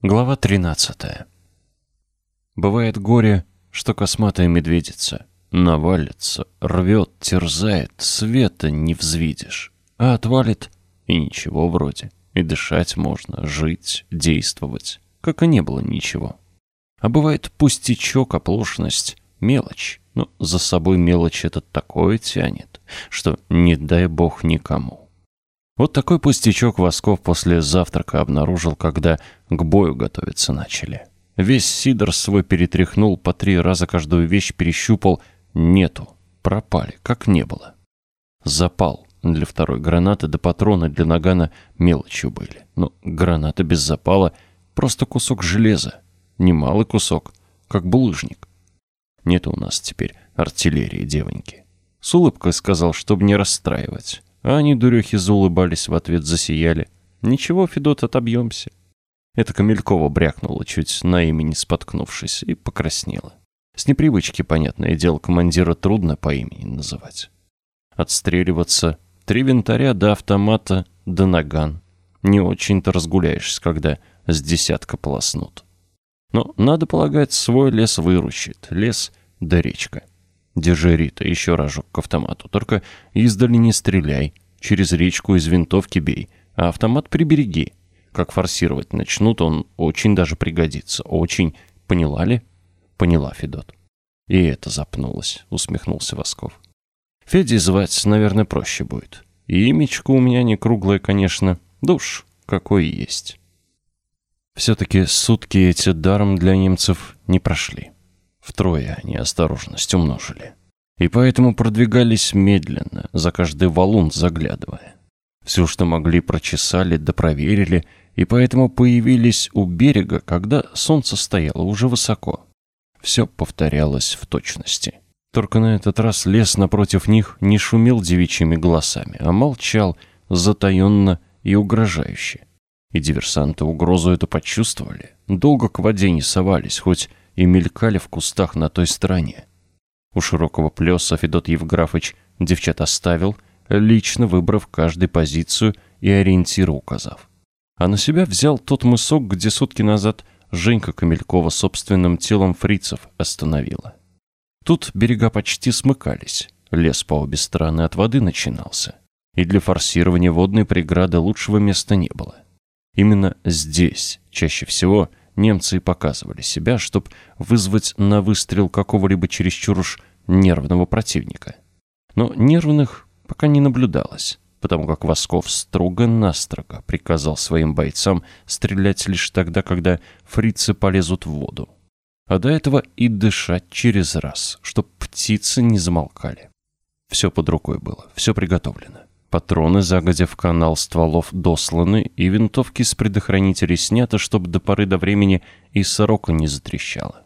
Глава 13. Бывает горе, что косматая медведица навалится, рвет, терзает, света не взвидишь, а отвалит и ничего вроде. И дышать можно, жить, действовать, как и не было ничего. А бывает пустячок, оплошность, мелочь, но за собой мелочь этот такое тянет, что не дай бог никому. Вот такой пустячок Восков после завтрака обнаружил, когда к бою готовиться начали. Весь Сидор свой перетряхнул, по три раза каждую вещь перещупал. Нету. Пропали, как не было. Запал для второй гранаты до патрона для нагана мелочью были. Но граната без запала — просто кусок железа. Немалый кусок, как булыжник. Нет у нас теперь артиллерии, девоньки. С улыбкой сказал, чтобы не расстраивать. А они, дурехи, заулыбались в ответ, засияли. «Ничего, Федот, отобьемся». Это Камелькова брякнула, чуть на имени споткнувшись, и покраснела. С непривычки, понятное дело, командира трудно по имени называть. Отстреливаться три винтаря до автомата, до наган. Не очень-то разгуляешься, когда с десятка полоснут. Но, надо полагать, свой лес выручит. Лес да речка. Держи, Рита, еще разок к автомату. Только издали не стреляй. Через речку из винтовки бей. А автомат прибереги. Как форсировать начнут, он очень даже пригодится. Очень. Поняла ли? Поняла, Федот. И это запнулось, усмехнулся Восков. Феди звать, наверное, проще будет. И имечко у меня не круглое, конечно. Душ, какой есть. Все-таки сутки эти даром для немцев не прошли. Втрое они осторожность умножили. И поэтому продвигались медленно, за каждый валун заглядывая. Все, что могли, прочесали да проверили, и поэтому появились у берега, когда солнце стояло уже высоко. Все повторялось в точности. Только на этот раз лес напротив них не шумел девичьими голосами, а молчал затаенно и угрожающе. И диверсанты угрозу эту почувствовали. Долго к воде не совались, хоть и мелькали в кустах на той стороне. У широкого плеса Федот Евграфович девчат оставил, лично выбрав каждую позицию и ориентир указав. А на себя взял тот мысок, где сутки назад Женька Камелькова собственным телом фрицев остановила. Тут берега почти смыкались, лес по обе стороны от воды начинался, и для форсирования водной преграды лучшего места не было. Именно здесь, чаще всего, немцы и показывали себя, чтобы вызвать на выстрел какого-либо чересчур уж нервного противника. Но нервных пока не наблюдалось, потому как Восков строго-настрого приказал своим бойцам стрелять лишь тогда, когда фрицы полезут в воду. А до этого и дышать через раз, чтоб птицы не замолкали. Все под рукой было, все приготовлено. Патроны загодя в канал стволов досланы, и винтовки с предохранителей сняты, чтобы до поры до времени и сорока не затрещала.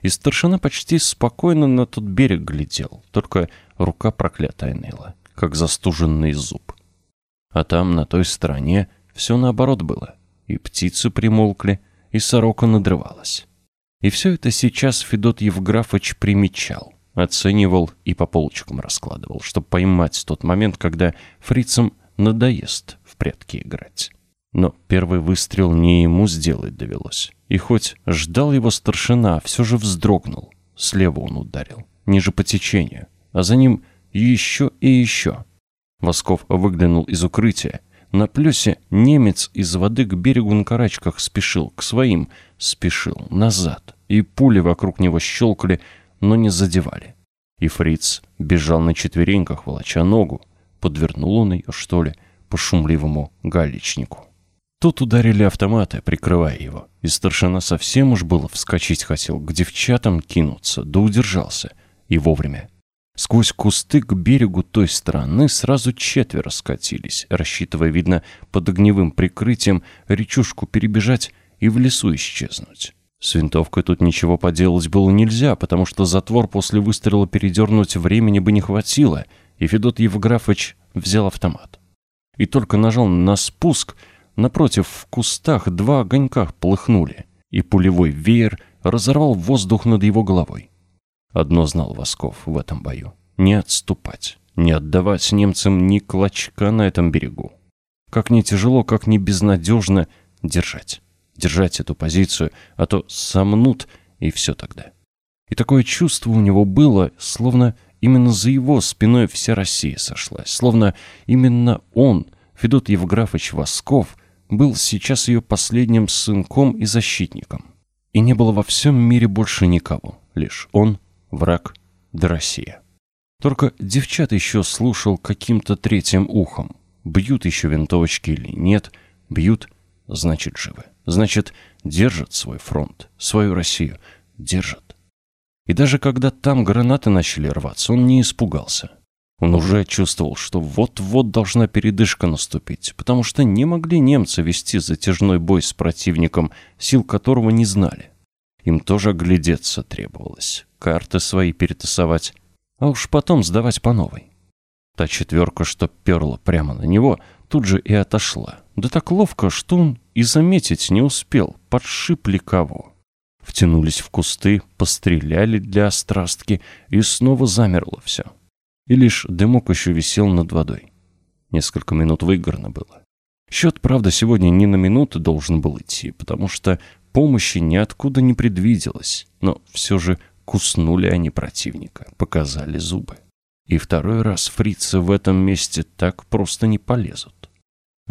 И старшина почти спокойно на тот берег глядел, только рука проклятая ныла, как застуженный зуб. А там, на той стороне, все наоборот было. И птицы примолкли, и сорока надрывалась. И все это сейчас Федот Евграфович примечал оценивал и по полочкам раскладывал, чтобы поймать тот момент, когда фрицам надоест в прятки играть. Но первый выстрел не ему сделать довелось. И хоть ждал его старшина, все же вздрогнул. Слева он ударил, ниже по течению, а за ним еще и еще. Восков выглянул из укрытия. На плюсе немец из воды к берегу на карачках спешил, к своим спешил, назад. И пули вокруг него щелкали, но не задевали. И фриц бежал на четвереньках, волоча ногу. Подвернул он ее, что ли, по шумливому галечнику. Тут ударили автоматы, прикрывая его, и старшина совсем уж было вскочить хотел, к девчатам кинуться, да удержался. И вовремя. Сквозь кусты к берегу той стороны сразу четверо скатились, рассчитывая, видно, под огневым прикрытием речушку перебежать и в лесу исчезнуть. С винтовкой тут ничего поделать было нельзя, потому что затвор после выстрела передернуть времени бы не хватило, и Федот Евграфович взял автомат. И только нажал на спуск, напротив в кустах два огонька полыхнули, и пулевой веер разорвал воздух над его головой. Одно знал Восков в этом бою — не отступать, не отдавать немцам ни клочка на этом берегу. Как не тяжело, как не безнадежно держать. Держать эту позицию, а то сомнут, и все тогда. И такое чувство у него было, словно именно за его спиной вся Россия сошлась, словно именно он, Федот Евграфович Восков, был сейчас ее последним сынком и защитником. И не было во всем мире больше никого, лишь он, враг, да Россия. Только девчат еще слушал каким-то третьим ухом. Бьют еще винтовочки или нет, бьют, значит живы. Значит, держат свой фронт, свою Россию, держат. И даже когда там гранаты начали рваться, он не испугался. Он уже чувствовал, что вот-вот должна передышка наступить, потому что не могли немцы вести затяжной бой с противником, сил которого не знали. Им тоже глядеться требовалось, карты свои перетасовать, а уж потом сдавать по новой. Та четверка, что перла прямо на него, тут же и отошла. Да так ловко, что он и заметить не успел, подшипли кого. Втянулись в кусты, постреляли для острастки, и снова замерло все и лишь дымок еще висел над водой. Несколько минут выиграно было. Счет, правда, сегодня не на минуту должен был идти, потому что помощи ниоткуда не предвиделось, но все же куснули они противника, показали зубы. И второй раз фрицы в этом месте так просто не полезут.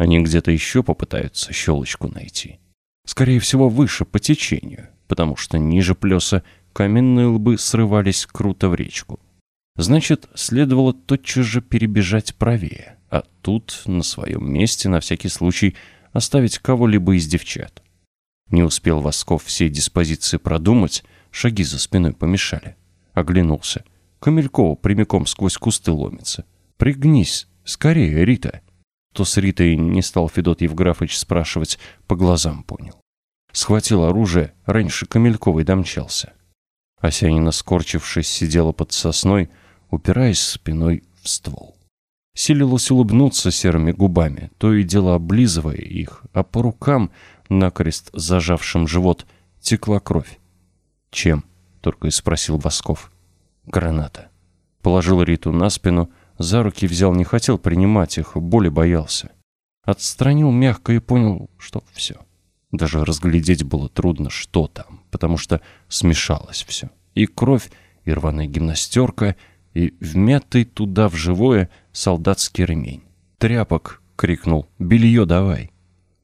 Они где-то еще попытаются щелочку найти. Скорее всего, выше по течению, потому что ниже плеса каменные лбы срывались круто в речку. Значит, следовало тотчас же перебежать правее, а тут, на своем месте, на всякий случай, оставить кого-либо из девчат. Не успел Восков все диспозиции продумать, шаги за спиной помешали. Оглянулся. Камелькова прямиком сквозь кусты ломится. «Пригнись! Скорее, Рита!» То с Ритой не стал Федот Евграфович спрашивать, по глазам понял. Схватил оружие, раньше Камельковой домчался. Осянина, скорчившись, сидела под сосной, упираясь спиной в ствол. Силилась улыбнуться серыми губами, то и дело облизывая их, а по рукам, накрест зажавшим живот, текла кровь. «Чем?» — только и спросил Восков. «Граната». Положил Риту на спину, за руки взял, не хотел принимать их, боли боялся. Отстранил мягко и понял, что все. Даже разглядеть было трудно, что там, потому что смешалось все. И кровь, и рваная гимнастерка, и вмятый туда в живое солдатский ремень. «Тряпок!» — крикнул. «Белье давай!»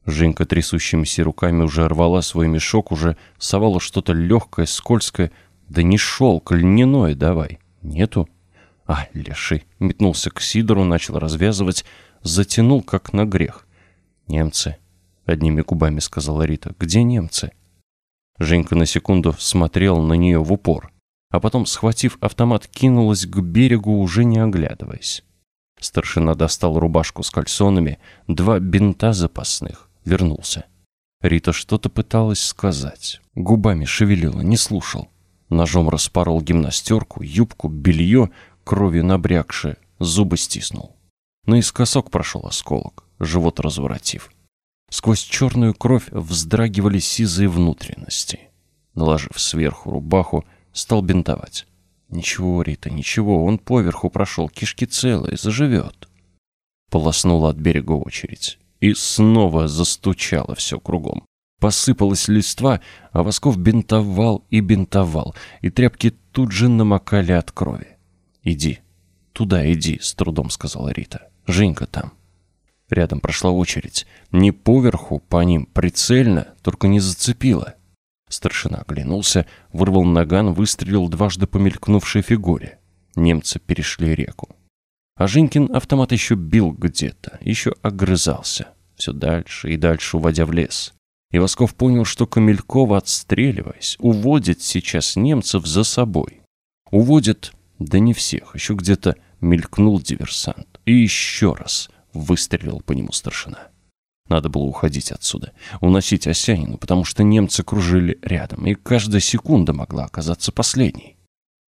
Женька трясущимися руками уже рвала свой мешок, уже совала что-то легкое, скользкое. «Да не шелк, льняное давай!» «Нету?» «А, леший!» — метнулся к Сидору, начал развязывать, затянул, как на грех. «Немцы!» — одними губами сказала Рита. «Где немцы?» Женька на секунду смотрел на нее в упор а потом, схватив автомат, кинулась к берегу, уже не оглядываясь. Старшина достал рубашку с кальсонами, два бинта запасных, вернулся. Рита что-то пыталась сказать, губами шевелила, не слушал. Ножом распорол гимнастерку, юбку, белье, кровью набрякшее, зубы стиснул. Наискосок прошел осколок, живот разворотив. Сквозь черную кровь вздрагивали сизые внутренности. Наложив сверху рубаху, Стал бинтовать. Ничего, Рита, ничего, он поверху прошел, кишки целые, заживет. Полоснула от берега очередь. И снова застучало все кругом. Посыпалась листва, а Восков бинтовал и бинтовал, и тряпки тут же намокали от крови. «Иди, туда иди», — с трудом сказала Рита. «Женька там». Рядом прошла очередь. Не поверху, по ним, прицельно, только не зацепила. Старшина оглянулся, вырвал наган, выстрелил дважды по мелькнувшей фигуре. Немцы перешли реку. А Женькин автомат еще бил где-то, еще огрызался. Все дальше и дальше, уводя в лес. И Восков понял, что Камелькова, отстреливаясь, уводит сейчас немцев за собой. Уводит, да не всех, еще где-то мелькнул диверсант. И еще раз выстрелил по нему старшина. Надо было уходить отсюда, уносить Осянину, потому что немцы кружили рядом, и каждая секунда могла оказаться последней.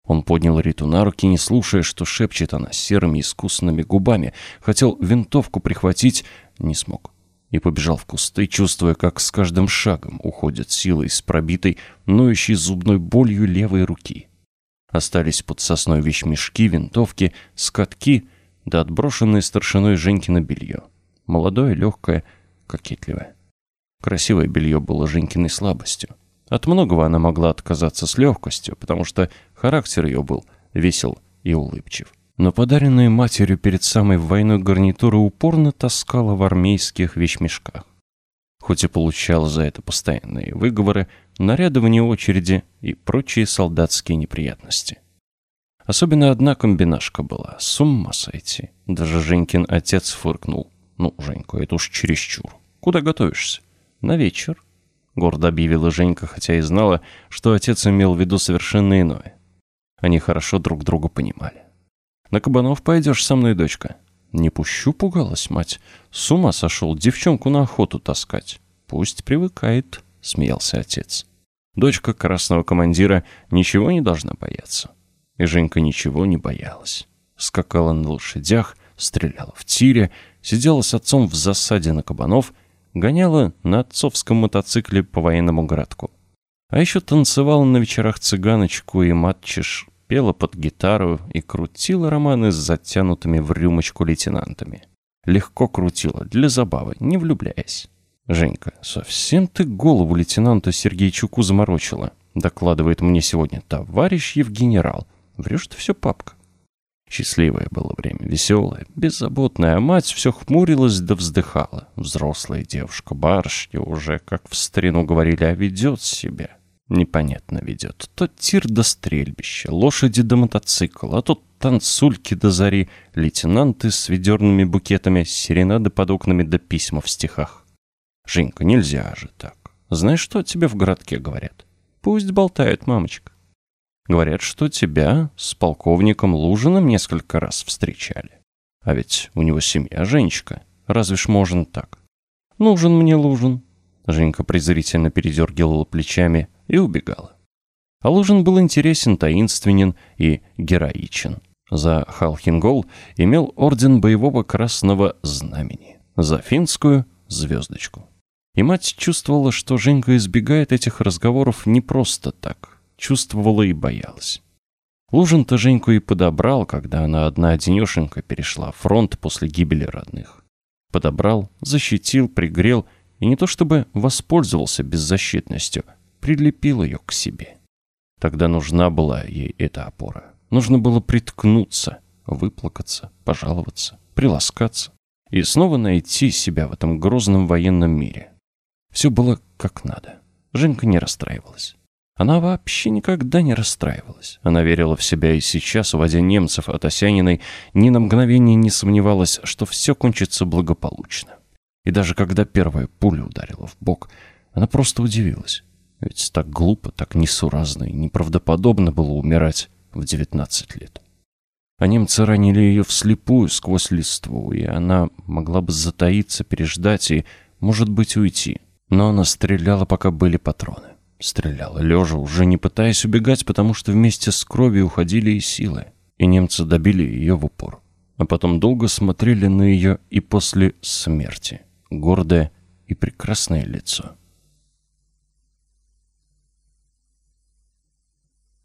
Он поднял Риту на руки, не слушая, что шепчет она серыми искусными губами. Хотел винтовку прихватить, не смог. И побежал в кусты, чувствуя, как с каждым шагом уходят силы из пробитой, ноющей зубной болью левой руки. Остались под сосной вещмешки, винтовки, скатки, да отброшенное старшиной Женькино белье. Молодое, легкое, кокетливая. Красивое белье было Женькиной слабостью. От многого она могла отказаться с легкостью, потому что характер ее был весел и улыбчив. Но подаренную матерью перед самой войной гарнитуры упорно таскала в армейских вещмешках. Хоть и получала за это постоянные выговоры, наряды вне очереди и прочие солдатские неприятности. Особенно одна комбинашка была, с ума сойти. Даже Женькин отец фыркнул. «Ну, Женька, это уж чересчур. Куда готовишься?» «На вечер», — гордо объявила Женька, хотя и знала, что отец имел в виду совершенно иное. Они хорошо друг друга понимали. «На кабанов пойдешь со мной, дочка?» «Не пущу», — пугалась мать. «С ума сошел девчонку на охоту таскать». «Пусть привыкает», — смеялся отец. Дочка красного командира ничего не должна бояться. И Женька ничего не боялась. Скакала на лошадях, стреляла в тире, сидела с отцом в засаде на кабанов, гоняла на отцовском мотоцикле по военному городку. А еще танцевала на вечерах цыганочку и матчиш, пела под гитару и крутила романы с затянутыми в рюмочку лейтенантами. Легко крутила, для забавы, не влюбляясь. «Женька, совсем ты голову лейтенанту Сергейчуку заморочила», докладывает мне сегодня товарищ Евгенерал. Врешь ты все, папка. Счастливое было время, веселое, беззаботное, а мать все хмурилась да вздыхала. Взрослая девушка, барышня уже, как в старину говорили, а ведет себя. Непонятно ведет. То тир до стрельбища, лошади до мотоцикла, а тут танцульки до зари, лейтенанты с ведерными букетами, серенады под окнами да письма в стихах. Женька, нельзя же так. Знаешь, что тебе в городке говорят? Пусть болтают, мамочка. Говорят, что тебя с полковником Лужиным несколько раз встречали. А ведь у него семья, Женечка. Разве ж можно так? Нужен мне Лужин. Женька презрительно передергивала плечами и убегала. А Лужин был интересен, таинственен и героичен. За Халхингол имел орден боевого красного знамени, за финскую — звездочку. И мать чувствовала, что Женька избегает этих разговоров не просто так, чувствовала и боялась. Лужин-то Женьку и подобрал, когда она одна-одинешенька перешла фронт после гибели родных. Подобрал, защитил, пригрел и не то чтобы воспользовался беззащитностью, прилепил ее к себе. Тогда нужна была ей эта опора. Нужно было приткнуться, выплакаться, пожаловаться, приласкаться и снова найти себя в этом грозном военном мире. Все было как надо. Женька не расстраивалась. Она вообще никогда не расстраивалась. Она верила в себя и сейчас, уводя немцев от Осяниной, ни на мгновение не сомневалась, что все кончится благополучно. И даже когда первая пуля ударила в бок, она просто удивилась. Ведь так глупо, так несуразно и неправдоподобно было умирать в 19 лет. А немцы ранили ее вслепую сквозь листву, и она могла бы затаиться, переждать и, может быть, уйти. Но она стреляла, пока были патроны. Стреляла лежа, уже не пытаясь убегать, потому что вместе с кровью уходили и силы. И немцы добили ее в упор. А потом долго смотрели на ее и после смерти. Гордое и прекрасное лицо.